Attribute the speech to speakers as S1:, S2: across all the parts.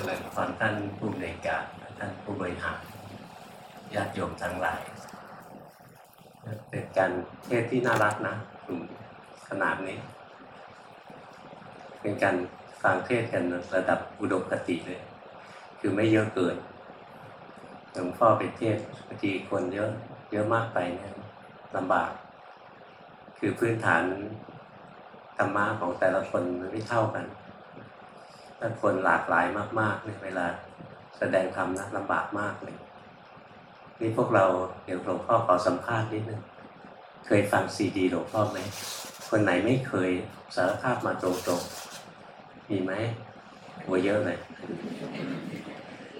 S1: จริญพรท่านผู้ในวยการท่านผู้บริหารญาติโยมทั้งหลาย เป็นการเทศที่น่ารักนะกลุ่มขนาดนี้ เป็นการฟังเทศกันระดับอุดมคติเลย คือไม่เยอะเกินหลวงพ่อไปเทศบางทีคนเยอะเยอะมากไปเนี่ยลำบาก คือพื้นฐานธรรมะของแต่ละคนไม่เท่ากัน ถ้าคนหลากหลายมากๆเนี่ยเวลาแสดงธรรมนะลำบากมากเลยนี่พวกเราเดี๋ยวหลวงพ่อขอสัมภาษณ์นิดนึงเคยฟังซีดีหลวงพ่อไหมคนไหนไม่เคยสารภาพมาตรงๆมีไหมหัวเยอะเลย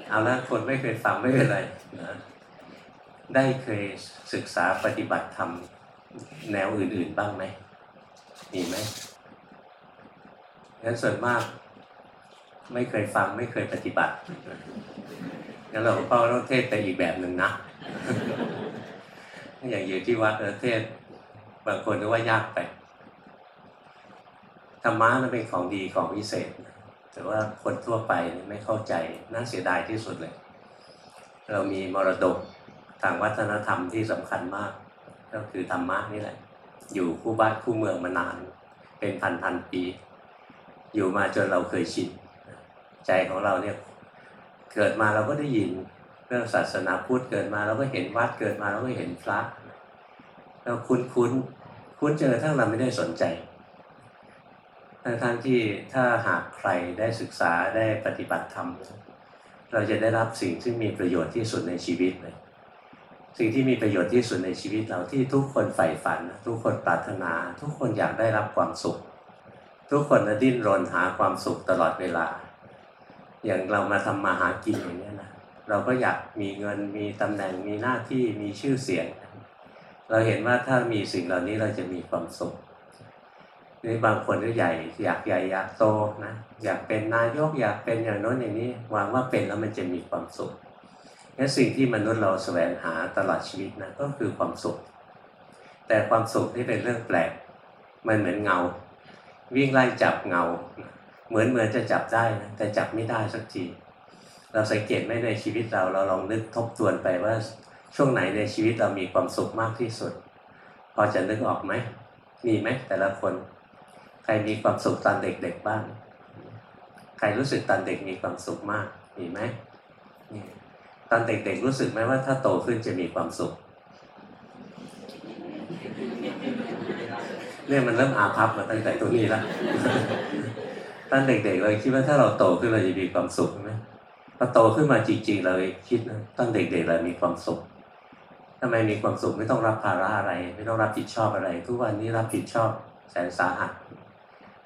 S1: เอาละคนไม่เคยฟังไม่เป็นไรนะได้เคยศึกษาปฏิบัติธรรมแนวอื่นๆบ้างไหมมีไหมงั้นส่วนมาก ไม่เคยฟังไม่เคยปฏิบัติงั้นเราก็ต้องเทศไปอีกแบบหนึ่งนะอย่างอยู่ที่วัดเออเทศบางคนก็ว่ายากไปธรรมะนั้นเป็นของดีของพิเศษ แต่ว่าคนทั่วไปไม่เข้าใจน่าเสียดายที่สุดเลย เรามีมรดกทางวัฒนธรรมที่สำคัญมาก ก็คือธรรมะนี่แหละ อยู่คู่บ้านคู่เมืองมานาน เป็นพันพันปี อยู่มาจนเราเคยชิน ใจของเราเนี่ยเกิดมาเราก็ได้ยินเรื่องศาสนาพุทธเกิดมาเราก็เห็นวัดเกิดมาเราก็เห็นพระเราคุ้นคุ้นคุ้นเจอทั้งเราไม่ได้สนใจทั้งทั้งที่ถ้าหากใครได้ศึกษาได้ปฏิบัติธรรม เราจะได้รับสิ่งที่มีประโยชน์ที่สุดในชีวิตเลยสิ่งที่มีประโยชน์ที่สุดในชีวิตเราที่ทุกคนใฝ่ฝัน ทุกคนปรารถนา ทุกคนอยากได้รับความสุข ทุกคนนะดิ้นรนหาความสุขตลอดเวลา อย่างเรามาทำมาหากินอย่างนี้นะเราก็อยากมีเงินมีตำแหน่งมีหน้าที่มีชื่อเสียง เราเห็นว่าถ้ามีสิ่งเหล่านี้เราจะมีความสุขนี่บางคนก็ใหญ่ อยากใหญ่อยากโตนะอยากเป็นนายกอยากเป็นอย่างโน้นอย่างนี้หวังว่าเป็นแล้วมันจะมีความสุขงั้นสิ่งที่มนุษย์เราแสวงหาตลอดชีวิตนะก็คือความสุข แต่ความสุขที่เป็นเรื่องแปลก มันเหมือนเงา วิ่งไล่จับเงา เหมือนเหมือนจะจับได้นะแต่จับไม่ได้สักทีเราสังเกตไหมในชีวิตเราเราลองนึกทบทวนไปว่าช่วงไหนในชีวิตเรามีความสุขมากที่สุด พอจะนึกออกไหมมีไหมแต่ละคน ใครมีความสุขตอนเด็กๆบ้าง ใครรู้สึกตอนเด็กมีความสุขมากมีไหมตอนเด็กๆรู้สึกไหมว่าถ้าโตขึ้นจะมีความสุขเนี่ยมันเริ่มอาภัพมาตั้งแต่ตรงนี้แล้ว ตอนเด็กๆเราคิดว่าถ้าเราโตขึ้นเราจะมีความสุขใช่ไหมพอโตขึ้นมาจริง ๆ เราคิดนะตอนเด็กๆเรามีความสุขทำไมมีความสุขไม่ต้องรับภาระอะไร ไม่ต้องรับผิดชอบอะไร ทุกวันนี้รับผิดชอบแสนสาหัส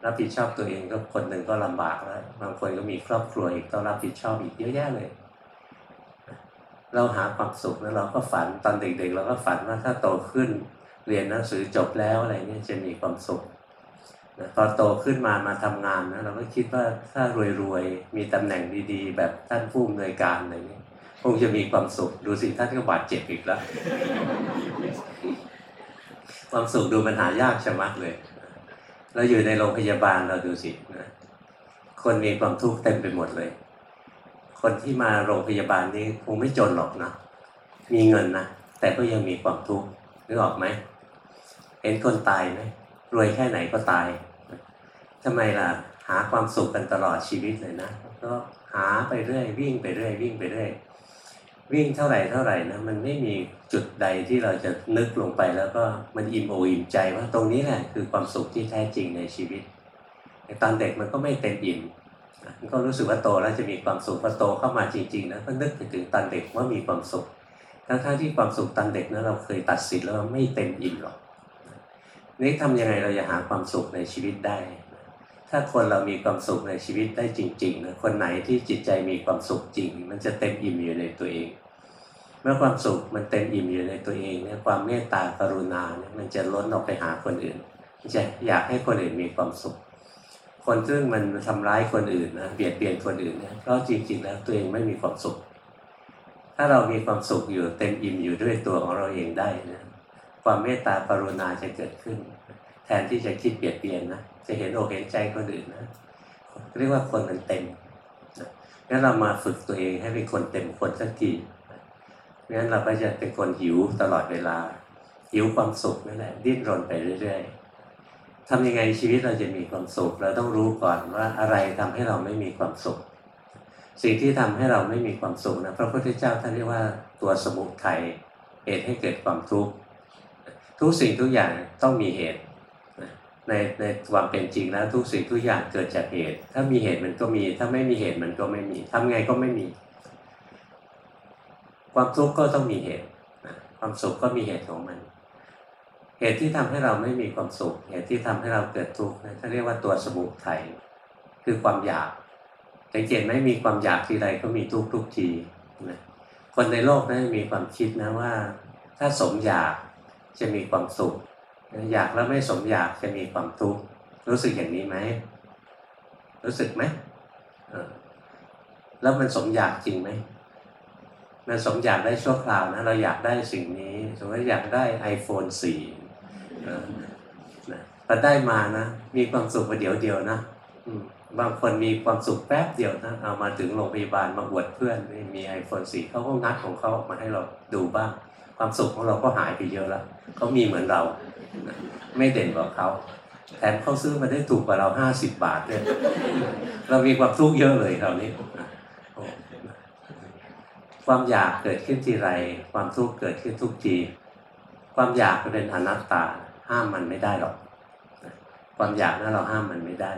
S1: รับผิดชอบตัวเองก็คนหนึ่งก็ลำบากแล้วบางคนก็มีครอบครัวอีกต้องรับผิดชอบอีกเยอะแยะเลย เราหาความสุขแล้วเราก็ฝันตอนเด็กๆเราก็ฝันว่าถ้าโตขึ้น เรียนหนังสือจบแล้วอะไรเงี้ยจะมีความสุข นะพอโตขึ้นมามาทำงานนะเราก็คิดว่าถ้ารวยๆ มีตำแหน่งดีๆ แบบท่านผู้อำนวยการอะไรเงี้คงจะมีความสุข ดูสิท่านก็บาดเจ็บอีกแล้ว ความสุขดูมันหายากชะมัดเลยเราอยู่ในโรงพยาบาลเราดูสินะคนมีความทุกข์เต็มไปหมดเลย คนที่มาโรงพยาบาลนี้คงไม่จนหรอกนะมีเงินนะแต่ก็ยังมีความทุกข์นึกออกไหมเห็นคนตายไหมรวยแค่ไหนก็ตาย ทำไมล่ะหาความสุขกันตลอดชีวิตเลยนะก็หาไปเรื่อยวิ่งไปเรื่อยวิ่งไปเรื่อยวิ่งเท่าไหร่เท่าไหร่นะมันไม่มีจุดใดที่เราจะนึกลงไปแล้วก็มันอิ่มโออิ่มใจว่าตรงนี้แหละคือความสุขที่แท้จริงในชีวิตแต่ตอนเด็กมันก็ไม่เต็มอิ่มมันก็รู้สึกว่าโตแล้วจะมีความสุขพอโตเข้ามาจริงๆนะก็นึกถึงตอนเด็กว่ามีความสุขทั้งๆที่ความสุขตอนเด็กนะเราเคยตัดสินแล้วไม่เต็มอิ่มหรอกนี่ทำยังไงเราจะหาความสุขในชีวิตได้ ถ้าคนเรามีความสุขในชีวิตได้จริงๆนะคนไหนที่จิตใจมีความสุขจริง มันจะเต็มอิ่มอยู่ในตัวเอง เมื่อความสุขมันเต็มอิ่มอยู่ในตัวเองเนี่ยความเมตตากรุณาเนี่ยมันจะล้นออกไปหาคนอื่นจะอยากให้คนอื่นมีความสุข คนซึ่งมันทำร้ายคนอื่นนะเบียดเบียนคนอื่นเนี่ยเพราะจริงๆแล้วตัวเองไม่มีความสุข ถ้าเรามีความสุขอยู่เต็มอิ่มอยู่ด้วยตัวของเราเองได้นะความเมตตากรุณาจะเกิดขึ้น นที่จะคิดเบียดเบียนนะจะเห็นอกเห็นใจคนอื่นนะเรียกว่าคนมันเต็มนะงั้นเรามาฝึกตัวเองให้เป็นคนเต็มคนสักทีงั้นเราก็จะเป็นคนหิวตลอดเวลา หิวความสุขนั่นแหละดิ้นรนไปเรื่อย ๆทำยังไงชีวิตเราจะมีความสุข เราต้องรู้ก่อนว่าอะไรทำให้เราไม่มีความสุข สิ่งที่ทำให้เราไม่มีความสุขนะพระพุทธเจ้าท่านเรียกว่าตัวสมุทัยเหตุให้เกิดความทุกข์ทุกสิ่งทุกอย่างต้องมีเหตุ ในในความเป็นจริงแล้วทุกสิ่งทุกอย่างเกิดจากเหตุ ถ้ามีเหตุมันก็มี ถ้าไม่มีเหตุมันก็ไม่มีทำไงก็ไม่มี ความทุกข์ก็ต้องมีเหตุ ความสุขก็มีเหตุของมัน เหตุที่ทำให้เราไม่มีความสุข เหตุที่ทำให้เราเกิดทุกข์นั่นเขาเรียกว่าตัวสมุทัยคือความอยากสังเกตไหมมีความอยากทีไรก็มีทุกทุกทีนะคนในโลกนั้นมีความคิดนะว่า ถ้าสมอยากจะมีความสุข อยากแล้วไม่สมอยากจะมีความทุกข์รู้สึกอย่างนี้ไหมรู้สึกไหมแล้วมันสมอยากจริงไหมมันสมอยากได้ชั่วคราวนะเราอยากได้สิ่งนี้สมมติอยากได้ iPhone 4พอได้มานะมีความสุขประเดี๋ยวเดียวนะบางคนมีความสุขแป๊บเดียวนะเอามาถึงโรงพยาบาลมาอวดเพื่อนมี iPhone 4เขาก็งัดของเขาออกมาให้เราดูบ้าง ความสุขของเราก็หายไปเยอะแล้วเขามีเหมือนเรา ไม่เด่นกว่าเขาแถมเขาซื้อมาได้ถูกกว่าเราห้าสิบบาทด้วยเรามีความทุกข์เยอะเลยคราวนี้ ความอยากเกิดขึ้นทีไร ความทุกข์เกิดขึ้นทุกที ความอยากเป็นอนัตตา ห้ามมันไม่ได้หรอก ความอยากนั้นเราห้ามมันไม่ได้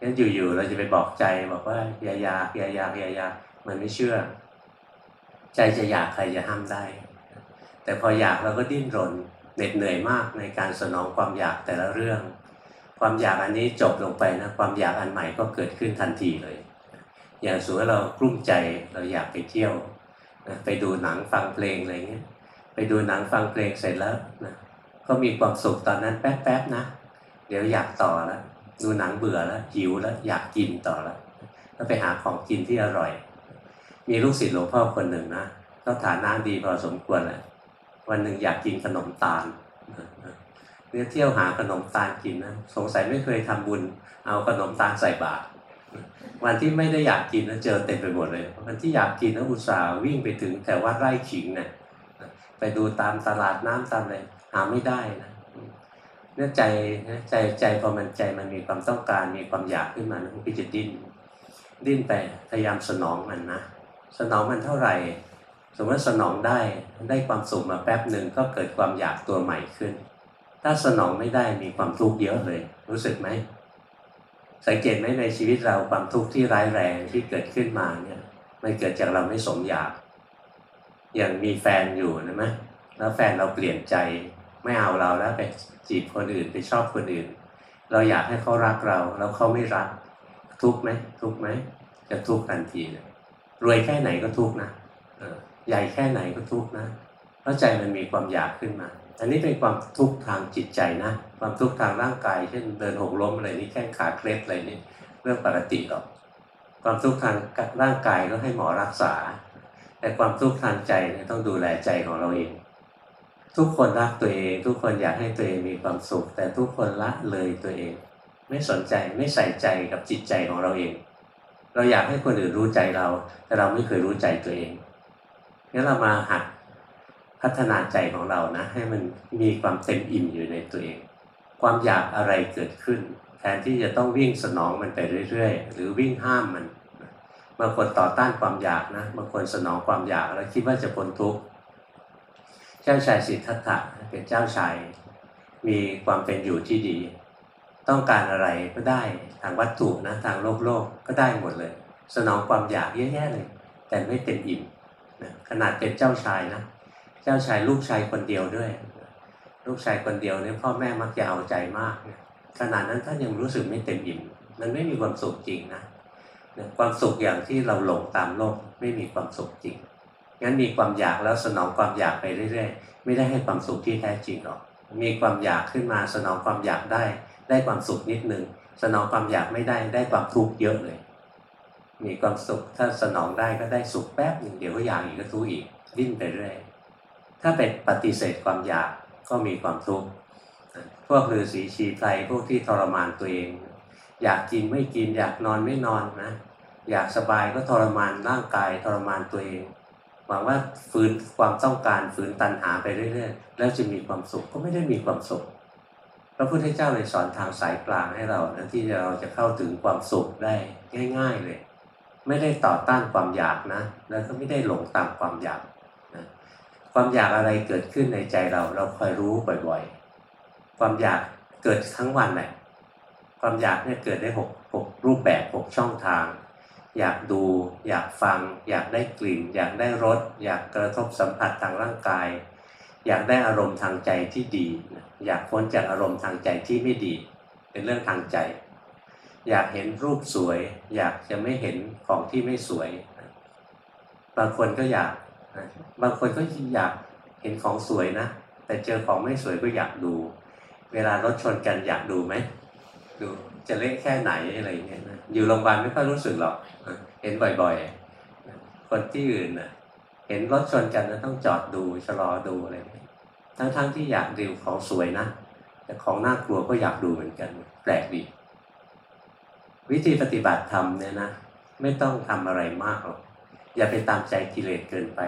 S1: งั้นอยู่ๆเราจะไปบอกใจบอกว่าอย่าอยากอย่าอยากอย่าอยากมันไม่เชื่อ ใจจะอยากใครจะห้ามได้ แต่พออยากเราก็ดิ้นรนเหน็ดเหนื่อยมากในการสนองความอยากแต่ละเรื่อง ความอยากอันนี้จบลงไปนะความอยากอันใหม่ก็เกิดขึ้นทันทีเลย อย่างสมมติเรากลุ้มใจเราอยากไปเที่ยวไปดูหนังฟังเพลงอะไรเงี้ยไปดูหนังฟังเพลงเสร็จแล้วนะก็มีความสุขตอนนั้นแป๊บๆนะ เดี๋ยวอยากต่อแล้วดูหนังเบื่อแล้วหิวแล้วอยากกินต่อแล้วก็ไปหาของกินที่อร่อย มีลูกศิษย์หลวงพ่อคนหนึ่งนะก็ฐานะดีพอสมควรแหละ วันหนึ่งอยากกินขนมตาลเนี่ยเที่ยวหาขนมตาลกินนะสงสัยไม่เคยทำบุญ เอาขนมตาลใส่บาตรวันที่ไม่ได้อยากกินนะเจอเต็มไปหมดเลยวันที่อยากกินนะอุตส่าห์วิ่งไปถึงแต่ว่าไร่ขิงเนะี่ยไปดูตามตลาดน้ำตามอะไรหาไม่ได้นะเนี่ยใจใจใจพอมันใจมันมีความต้องการมีความอยากขึ้นมามันก็จะดิ้นดิ้นไปพยายามสนองมันนะสนองมันเท่าไหร่ สมมติสนองได้ได้ความสุขมาแป๊บหนึ่งก็เกิดความอยากตัวใหม่ขึ้น ถ้าสนองไม่ได้มีความทุกข์เยอะเลย รู้สึกไหมสังเกตไหมในชีวิตเราความทุกข์ที่ร้ายแรงที่เกิดขึ้นมาเนี่ยมันเกิดจากเราไม่สมอยาก อย่างมีแฟนอยู่นะไหมแล้วแฟนเราเปลี่ยนใจไม่เอาเราแล้วไปจีบคนอื่นไปชอบคนอื่น เราอยากให้เขารักเราแล้วเขาไม่รัก ทุกไหมทุกไหมจะทุกทันทีเลยรวยแค่ไหนก็ทุกนะ ใหญ่แค่ไหนก็ทุกนะ เพราะใจมันมีความอยากขึ้นมา อันนี้เป็นความทุกข์ทางจิตใจนะ ความทุกข์ทางร่างกาย เช่นเดินหกล้มอะไรนี่แข้งขาเคล็ดอะไรนี่เรื่องปกติหรอก ความทุกข์ทางร่างกายก็ให้หมอรักษา แต่ความทุกข์ทางใจเนี่ยต้องดูแลใจของเราเอง ทุกคนรักตัวเอง ทุกคนอยากให้ตัวเองมีความสุข แต่ทุกคนละเลยตัวเอง ไม่สนใจไม่ใส่ใจกับจิตใจของเราเอง เราอยากให้คนอื่นรู้ใจเรา แต่เราไม่เคยรู้ใจตัวเอง งั้นเรามาหัดพัฒนาใจของเรานะ ให้มันมีความเต็มอิ่มอยู่ในตัวเอง ความอยากอะไรเกิดขึ้น แทนที่จะต้องวิ่งสนองมันไปเรื่อยๆ หรือวิ่งห้ามมันบางคนต่อต้านความอยากนะบางคนสนองความอยากแล้วคิดว่าจะพ้นทุกข์เจ้าชายสิทธัตถะเป็นเจ้าชายมีความเป็นอยู่ที่ดี ต้องการอะไรก็ได้ทางวัตถุนะทางโลกโลกก็ได้หมดเลย สนองความอยากเยอะแยะเลย แต่ไม่เต็มอิ่ม ขนาดเป็นเจ้าชายนะ เจ้าชายลูกชายคนเดียวด้วย ลูกชายคนเดียวเนี่ยพ่อแม่มักจะเอาใจมากเนี่ยขนาดนั้นท่านยังรู้สึกไม่เต็มอิ่มมันไม่มีความสุขจริงนะความสุขอย่างที่เราหลงตามโลกไม่มีความสุขจริง งั้นมีความอยากแล้วสนองความอยากไปเรื่อยๆ ไม่ได้ให้ความสุขที่แท้จริงหรอก มีความอยากขึ้นมาสนองความอยากได้ ได้ความสุขนิดนึงสนองความอยากไม่ได้ได้ความทุกข์เยอะเลย มีความสุข ถ้าสนองได้ก็ได้สุขแป๊บหนึ่งเดี๋ยวก็อยากอีกก็ทุกข์อีกดิ้นไปเรื่อยถ้าเป็นปฏิเสธความอยากก็มีความทุกข์พวกฤาษีชีไพรพวกที่ทรมานตัวเอง อยากกินไม่กิน อยากนอนไม่นอนนะอยากสบายก็ทรมานร่างกายทรมานตัวเองหวังว่าฝืนความต้องการฝืนตัณหาไปเรื่อยๆ แล้วจะมีความสุขก็ไม่ได้มีความสุขพระพุทธเจ้าเลยสอนทางสายกลางให้เรานะที่เราจะเข้าถึงความสุขได้ง่าย ๆเลย ไม่ได้ต่อต้านความอยากนะ แล้วก็ไม่ได้หลงตามความอยากนะความอยากอะไรเกิดขึ้นในใจเรา เราคอยรู้บ่อยๆ ความอยากเกิดทั้งวันแหละความอยากเนี่ยเกิดได้หกหกรูปแบบหกช่องทาง อยากดู อยากฟัง อยากได้กลิ่น อยากได้รส อยากกระทบสัมผัสทางร่างกาย อยากได้อารมณ์ทางใจที่ดี อยากพ้นจากอารมณ์ทางใจที่ไม่ดี เป็นเรื่องทางใจ อยากเห็นรูปสวย อยากจะไม่เห็นของที่ไม่สวย บางคนก็อยาก บางคนก็อยากเห็นของสวยนะ แต่เจอของไม่สวยก็อยากดู เวลารถชนกันอยากดูไหมดูจะเละแค่ไหนอะไรอย่างเงี้ยนะอยู่โรงพยาบาลไม่ค่อยรู้สึกหรอก เห็นบ่อยๆ คนที่อื่นน่ะเห็นรถชนกันแล้วต้องจอดดูชะลอดูอะไรทั้งๆทที่อยากดูของสวยนะ แต่ของน่ากลัวก็อยากดูเหมือนกัน แปลกดี วิธีปฏิบัติธรรมเนี่ยนะไม่ต้องทำอะไรมากหรอกอย่าไปตามใจกิเลสเกินไป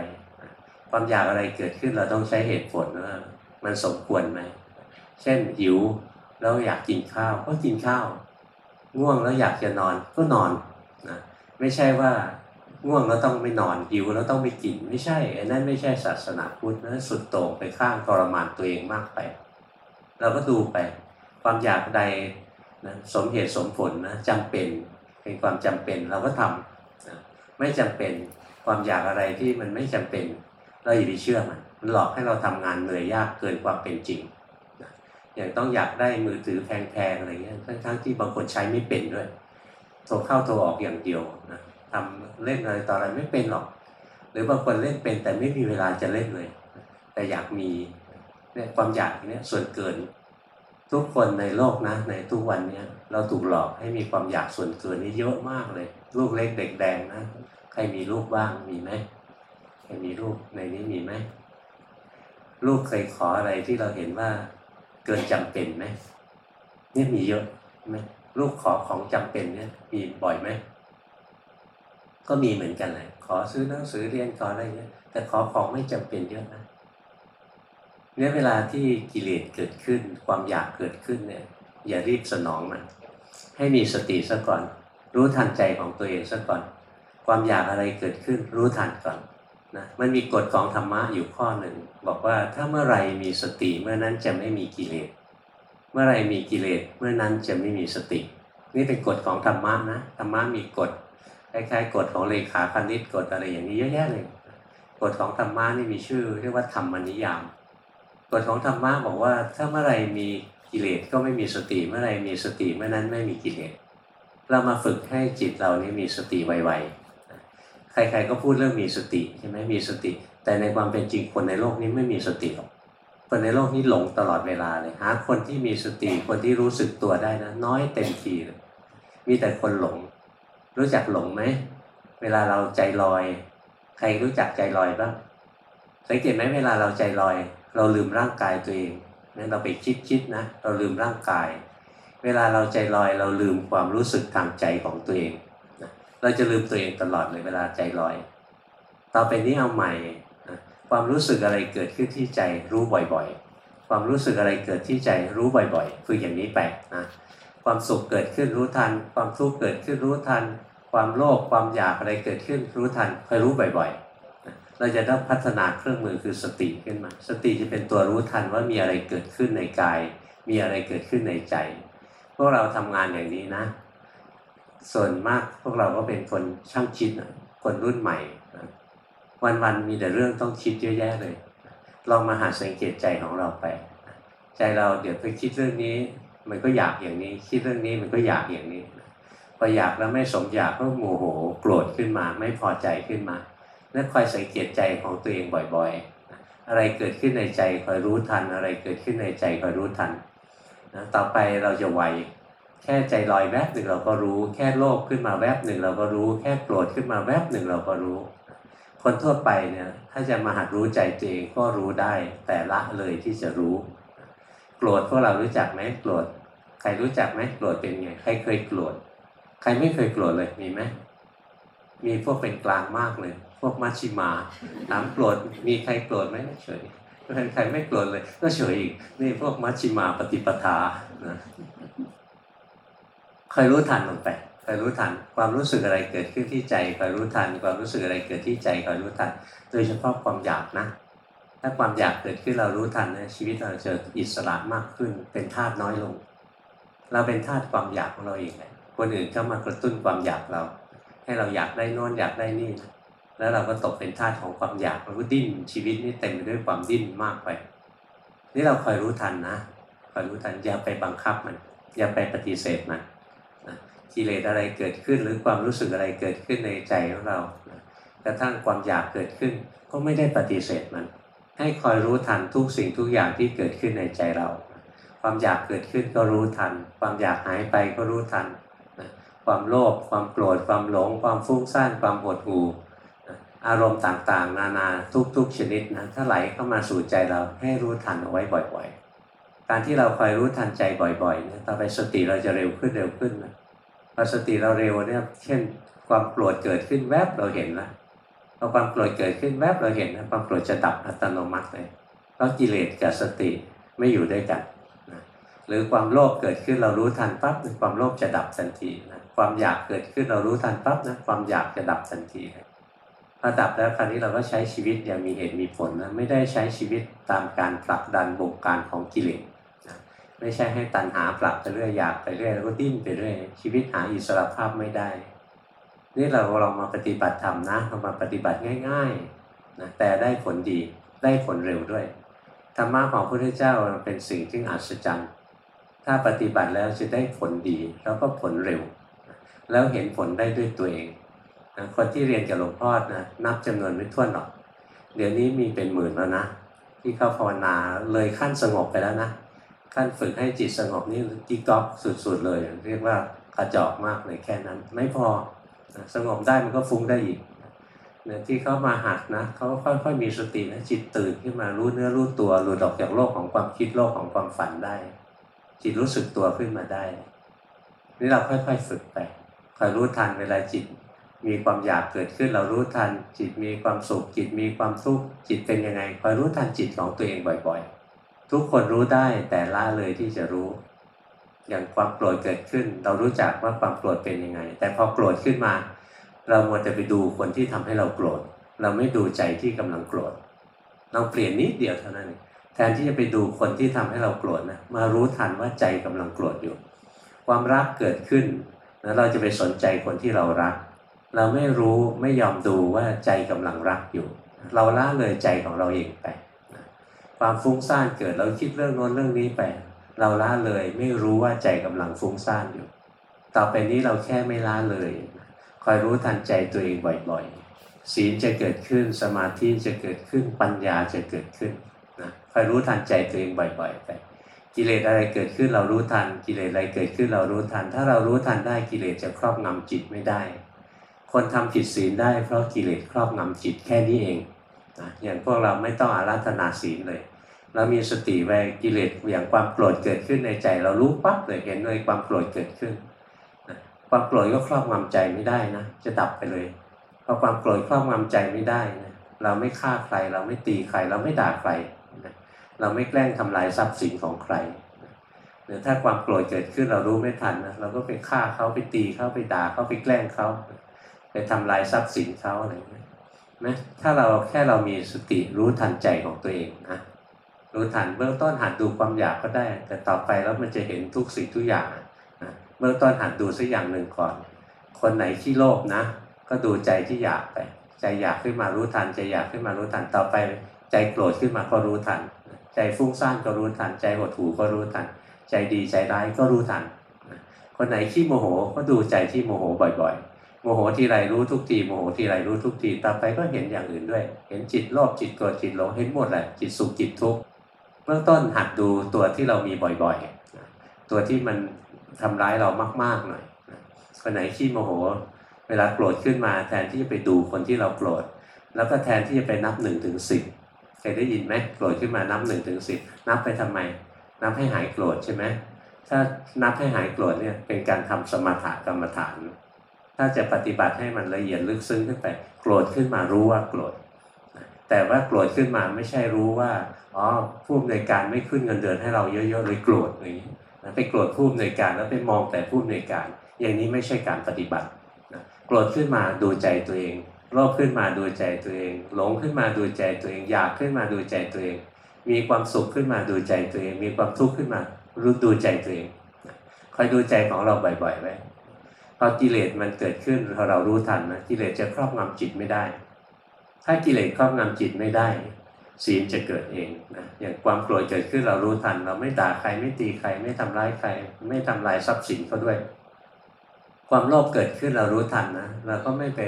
S1: ความอยากอะไรเกิดขึ้นเราต้องใช้เหตุผลว่ามันสมควรไหมเช่นหิวแล้วอยากกินข้าวก็กินข้าว ง่วงแล้วอยากจะนอนก็นอนนะไม่ใช่ว่าง่วงแล้วต้องไม่นอนหิวแล้วต้องไม่กินไม่ใช่อันนั้นไม่ใช่ศาสนาพุทธนะสุดโต่งไปข้างทรมานตัวเองมากไป เราก็ดูไป ความอยากใด นะสมเหตุสมผลนะจำเป็นเป็นความจำเป็นเราก็ทำนะไม่จำเป็นความอยากอะไรที่มันไม่จำเป็น เราอย่าไปเชื่อมันมันหลอกให้เราทำงานเหนื่อยยากเกินความเป็นจริงอย่างต้องอยากได้มือถือแพงๆอะไรเงี้ยทั้งๆที่บางคนใช้ไม่เป็นด้วยโทรเข้าโทรออกอย่างเดียวนะทำเล่นอะไรต่ออะไรไม่เป็นหรอก หรือบางคนเล่นเป็นแต่ไม่มีเวลาจะเล่นเลย แต่อยากมีเนี่ยความอยากเนี้ยส่วนเกิน ทุกคนในโลกนะในทุกวันนี้เราถูกหลอกให้มีความอยากส่วนเกินนี่เยอะมากเลย ลูกเล็กเด็กแดงนะ ใครมีลูกบ้างมีไหมใครมีลูกในนี้มีไหมลูกเคยขออะไรที่เราเห็นว่าเกินจำเป็นไหมเนี่ยมีเยอะไหมลูกขอของจำเป็นเนี่ยมีบ่อยไหมก็มีเหมือนกันเลยขอซื้อหนังสือเรียนขออะไรเงี้ยแต่ขอของไม่จำเป็นเยอะนะ เนี่ยเวลาที่กิเลสเกิดขึ้น ความอยากเกิดขึ้นเนี่ยอย่ารีบสนองมันให้มีสติซะก่อน รู้ทันใจของตัวเองซะก่อน ความอยากอะไรเกิดขึ้น รู้ทันก่อนนะมันมีกฎของธรรมะอยู่ข้อหนึ่ง บอกว่าถ้าเมื่อไรมีสติเมื่อนั้นจะไม่มีกิเลสเมื่อไรมีกิเลสเมื่อนั้นจะไม่มีสติ นี่เป็นกฎของธรรมะนะธรรมะมีกฎคล้ายๆกฎของเลขาคณิตกฎอะไรอย่างนี้เยอะแยะเลยกฎของธรรมะนี่มีชื่อ เรียกว่าธรรมนิยาม กฎของธรรมะบอกว่าถ้าเมื่อไรมีกิเลสก็ไม่มีสติเมื่อไรมีสติเมื่อนั้นไม่มีกิเลสเรามาฝึกให้จิตเรานี้มีสติไวๆใครๆก็พูดเรื่องมีสติใช่ไหมมีสติ แต่ในความเป็นจริงคนในโลกนี้ไม่มีสติหรอกคนในโลกนี้หลงตลอดเวลาเลยหาคนที่มีสติคนที่รู้สึกตัวได้นะน้อยเต็มทีเลยมีแต่คนหลง รู้จักหลงไหมเวลาเราใจลอย ใครรู้จักใจลอยบ้างสังเกตไหมเวลาเราใจลอย เราลืมร่างกายตัวเองนั่นเราไปคิดคิดนะ เราลืมร่างกาย เวลาเราใจลอยเราลืมความรู้สึกทางใจของตัวเองเราจะลืมตัวเองตลอดเลยเวลาใจลอย ต่อไปนี้เอาใหม่นะความรู้สึกอะไรเกิดขึ้นที่ใจรู้บ่อยๆ ความรู้สึกอะไรเกิดที่ใจรู้บ่อยๆ ฝึกอย่างนี้ไปนะความสุขเกิดขึ้นรู้ทัน ความทุกข์เกิดขึ้นรู้ทัน ความโลภความอยากอะไรเกิดขึ้นรู้ทันคอยรู้บ่อยๆ เราจะต้องพัฒนาเครื่องมือคือสติขึ้นมา สติจะเป็นตัวรู้ทันว่ามีอะไรเกิดขึ้นในกาย มีอะไรเกิดขึ้นในใจ พวกเราทำงานอย่างนี้นะ ส่วนมากพวกเราก็เป็นคนช่างคิดคนรุ่นใหม่ วันๆมีแต่เรื่องต้องคิดเยอะแยะเลย ลองมาหาสังเกตใจของเราไป ใจเราเดี๋ยวไปคิดเรื่องนี้ มันก็อยากอย่างนี้ คิดเรื่องนี้มันก็อยากอย่างนี้พออยากแล้วไม่สมอยากก็โมโหโกรธขึ้นมา ไม่พอใจขึ้นมา แล้วคอยสังเกตใจของตัวเองบ่อยๆ อะไรเกิดขึ้นในใจคอยรู้ทัน อะไรเกิดขึ้นในใจคอยรู้ทันนะต่อไปเราจะไวแค่ใจลอยแวบหนึ่งเราก็รู้ แค่โลภขึ้นมาแวบหนึ่งเราก็รู้ แค่โกรธขึ้นมาแวบหนึ่งเราก็รู้ คนทั่วไปเนี่ยถ้าจะมาหัดรู้ใจตัวเองก็รู้ได้ แต่ละเลยที่จะรู้ โกรธพวกเรารู้จักไหมโกรธใครรู้จักไหมโกรธเป็นไงใครเคยโกรธใครไม่เคยโกรธเลยมีไหมมีพวกเป็นกลางมากเลย พวกมัชชิมาถามโกรธมีใครโกรธไหมเฉยใครไม่โกรธเลย ก็เฉยอีกนี่พวกมัชชิมาปฏิปทานะคอยรู้ทันลงไปคอยรู้ทันความรู้สึกอะไรเกิดขึ้นที่ใจคอยรู้ทัน ความรู้สึกอะไรเกิดที่ใจคอยรู้ทัน โดยเฉพาะความอยากนะ ถ้าความอยากเกิดขึ้นเรารู้ทันนะชีวิตเราจะอิสระมากขึ้น เป็นธาตุน้อยลง เราเป็นธาตุความอยากของเราเองคนอื่นเข้ามากระตุ้นความอยากเรา ให้เราอยากได้นอนอยากได้นี่ แล้วเราก็ตกเป็นทาสของความอยากเราก็ดิ้นชีวิตนี่เต็มไปด้วยความดิ้นมากไป นี่เราคอยรู้ทันนะคอยรู้ทันอย่าไปบังคับมัน อย่าไปปฏิเสธมันนะกิเลสอะไรเกิดขึ้นหรือความรู้สึกอะไรเกิดขึ้นในใจของเรานะกระทั่งความอยากเกิดขึ้น ก็ไม่ได้ปฏิเสธมัน ให้คอยรู้ทันทุกสิ่งทุกอย่างที่เกิดขึ้นในใจเรา ความอยากเกิดขึ้นก็รู้ทัน ความอยากหายไปก็รู้ทัน ความโลภความโกรธความหลง ความฟุ้งซ่านความหดหู่ อารมณ์ต่างๆ นานาทุกๆชนิดนะถ้าไหลเข้ามาสู่ใจเราให้รู้ทันเอาไว้บ่อย ๆ การที่เราคอยรู้ทันใจบ่อยๆนี่ยต่อไปสติเราจะเร็วขึ้นเร็วขึ้นนะพอสติเราเร็วเนี่ยเช่น ความโกรธเกิดขึ้นแวบเราเห็นแล้วพอความโกรธเกิดขึ้นแวบเราเห็นนะความโกรธจะดับอัตโนมัติเลยเพราะกิเลสกับสติไม่อยู่ด้วยกันนะหรือความโลภเกิดขึ้นเรารู้ทันปั๊บความโลภจะดับทันทีนะความอยากเกิดขึ้นเรารู้ทันปั๊บนะความอยากจะดับทันที พอดับแล้วคราวนี้เราก็ใช้ชีวิตอย่างมีเหตุมีผลนะไม่ได้ใช้ชีวิตตามการผลักดันบงการของกิเลสนะไม่ใช่ให้ตันหาผลักไปเรื่อยอยากไปเรื่อยแล้วก็ดิ้นไปเรื่อยชีวิตหาอิสระภาพไม่ได้ นี่เราลองมาปฏิบัติธรรมนะเรามาปฏิบัติง่ายๆนะแต่ได้ผลดีได้ผลเร็วด้วยธรรมะของพระพุทธเจ้าเป็นสิ่งที่อัศจรรย์ถ้าปฏิบัติแล้วจะได้ผลดีแล้วก็ผลเร็ว แล้วเห็นผลได้ด้วยตัวเอง นะคนที่เรียนกับหลวงพ่อนะนับจำนวนไม่ถ้วนหรอก เดี๋ยวนี้มีเป็นหมื่นแล้วนะ ที่เขาภาวนาเลยขั้นสงบไปแล้วนะขั้นฝึกให้จิตสงบนี่จีก๊อกสุดๆเลย เรียกว่ากระจอกมากเลยแค่นั้น ไม่พอสงบได้มันก็ฟุ้งได้อีกเนี่ยที่เขามาหัดนะเขาค่อยๆมีสตินะจิตตื่นขึ้นมารู้เนื้อรู้ตัวหลุดออกจากโลกของความคิดโลกของความฝันได้ จิตรู้สึกตัวขึ้นมาได้ นี่เราค่อยๆฝึกไปคอยรู้ทันเวลาจิต มีความอยากเกิดขึ้นเรารู้ทัน จิตมีความสุขจิตมีความทุกข์จิตเป็นยังไงคอยรู้ทันจิตของตัวเองบ่อยๆ ทุกคนรู้ได้แต่ละเลยที่จะรู้ อย่างความโกรธเกิดขึ้น เรารู้จักว่าความโกรธเป็นยังไง แต่พอโกรธขึ้นมา เรามัวแต่ไปดูคนที่ทำให้เราโกรธ เราไม่ดูใจที่กำลังโกรธเราเปลี่ยนนิดเดียวเท่านั้นแทนที่จะไปดูคนที่ทำให้เราโกรธนะมารู้ทันว่าใจกำลังโกรธอยู่ ความรักเกิดขึ้นแล้วเราจะไปสนใจคนที่เรารัก เราไม่รู้ไม่ยอมดูว่าใจกำลังรักอยู่ เราละเลยใจของเราเองไป ความฟุ้งซ่านเกิดเราคิดเรื่องโน้นเรื่องนี้ไป เราละเลยไม่รู้ว่าใจกำลังฟุ้งซ่านอยู่ ต่อไปนี้เราแค่ไม่ละเลย คอยรู้ทันใจตัวเองบ่อยๆ ศีลจะเกิดขึ้นสมาธิจะเกิดขึ้นปัญญาจะเกิดขึ้นนะคอยรู้ทันใจตัวเองบ่อยๆไปกิเลสอะไรเกิดขึ้นเรารู้ทัน กิเลสอะไรเกิดขึ้นเรารู้ทัน ถ้าเรารู้ทันได้กิเลสจะครอบงำจิตไม่ได้ คนทำผิดศีลได้เพราะกิเลสครอบงำจิตแค่นี้เองนะอย่างพวกเราไม่ต้องอาราธนาศีลเลยเรามีสติไว้กิเลสอย่างความโกรธเกิดขึ้นในใจ เรารู้ปั๊บเลยเห็นเลยความโกรธเกิดขึ้นนะความโกรธก็ครอบงำใจไม่ได้นะจะดับไปเลยพอความโกรธครอบงำใจไม่ได้นะเราไม่ฆ่าใคร เราไม่ตีใคร เราไม่ด่าใครเราไม่แกล้งทำลายทรัพย์สินของใครหรือถ้าความโกรธเกิดขึ้นเรารู้ไม่ทันนะเราก็ไปฆ่าเขาไปตีเขาไปด่าเขาไปแกล้งเขา ไปทำลายทรัพย์สินเขาอะไรอย่างเงี้ยนะถ้าเราแค่เรามีสติรู้ทันใจของตัวเองนะรู้ทันเบื้องต้นหัดดูความอยากก็ได้ แต่ต่อไปแล้วมันจะเห็นทุกสิ่งทุกอย่างนะเบื้องต้นหัดดูสักอย่างหนึ่งก่อน คนไหนที่โลภนะ ก็ดูใจที่อยากไป ใจอยากขึ้นมารู้ทัน ใจอยากขึ้นมารู้ทันต่อไปใจโกรธขึ้นมาก็รู้ทัน ใจฟุ้งซ่านก็รู้ทัน ใจหดหู่ก็รู้ทัน ใจดีใจร้ายก็รู้ทัน คนไหนขี้โมโหก็ดูใจที่โมโหบ่อยๆ โมโหทีไรรู้ทุกทีโมโหทีไรรู้ทุกทีต่อไปก็เห็นอย่างอื่นด้วย เห็นจิตโลภจิตโกรธจิตหลงเห็นหมดแหละจิตสุขจิตทุกข์เบื้องต้นหัดดูตัวที่เรามีบ่อยๆ ตัวที่มันทำร้ายเรามากๆหน่อยคนไหนขี้โมโห เวลาโกรธขึ้นมาแทนที่จะไปดูคนที่เราโกรธแล้วก็แทนที่จะไปนับหนึ่งถึงสิบเคยได้ยินไหมโกรธขึ้นมานับหนึ่งถึงสิบนับไปทำไม นับให้หายโกรธใช่ไหมถ้านับให้หายโกรธเนี่ยเป็นการทำสมถะกรรมฐาน ถ้าจะปฏิบัติให้มันละเอียดลึกซึ้งขึ้นไป โกรธขึ้นมารู้ว่าโกรธแต่ว่าโกรธขึ้นมาไม่ใช่รู้ว่าอ๋อผู้อำนวยการไม่ขึ้นเงินเดือนให้เราเยอะๆเลยโกรธอย่างนี้ไปโกรธผู้อำนวยการแล้วไปมองแต่ผู้อำนวยการ อย่างนี้ไม่ใช่การปฏิบัติโกรธขึ้นมาดูใจตัวเองโลภขึ้นมาดูใจตัวเอง หลงขึ้นมาดูใจตัวเอง อยากขึ้นมาดูใจตัวเอง มีความสุขขึ้นมาดูใจตัวเอง มีความทุกข์ขึ้นมารู้ดูใจตัวเองคอยดูใจของเราบ่อยๆไว้ พอกิเลสมันเกิดขึ้นพอเรารู้ทันนะกิเลสจะครอบงำจิตไม่ได้ ถ้ากิเลสครอบงำจิตไม่ได้ ศีลจะเกิดเองนะอย่างความโกรธเกิดขึ้นเรารู้ทัน เราไม่ด่าใครไม่ตีใคร ไม่ทำร้ายใคร ไม่ทำลายทรัพย์สินเขาด้วย ความโลภเกิดขึ้นเรารู้ทันนะเราก็ไม่ไป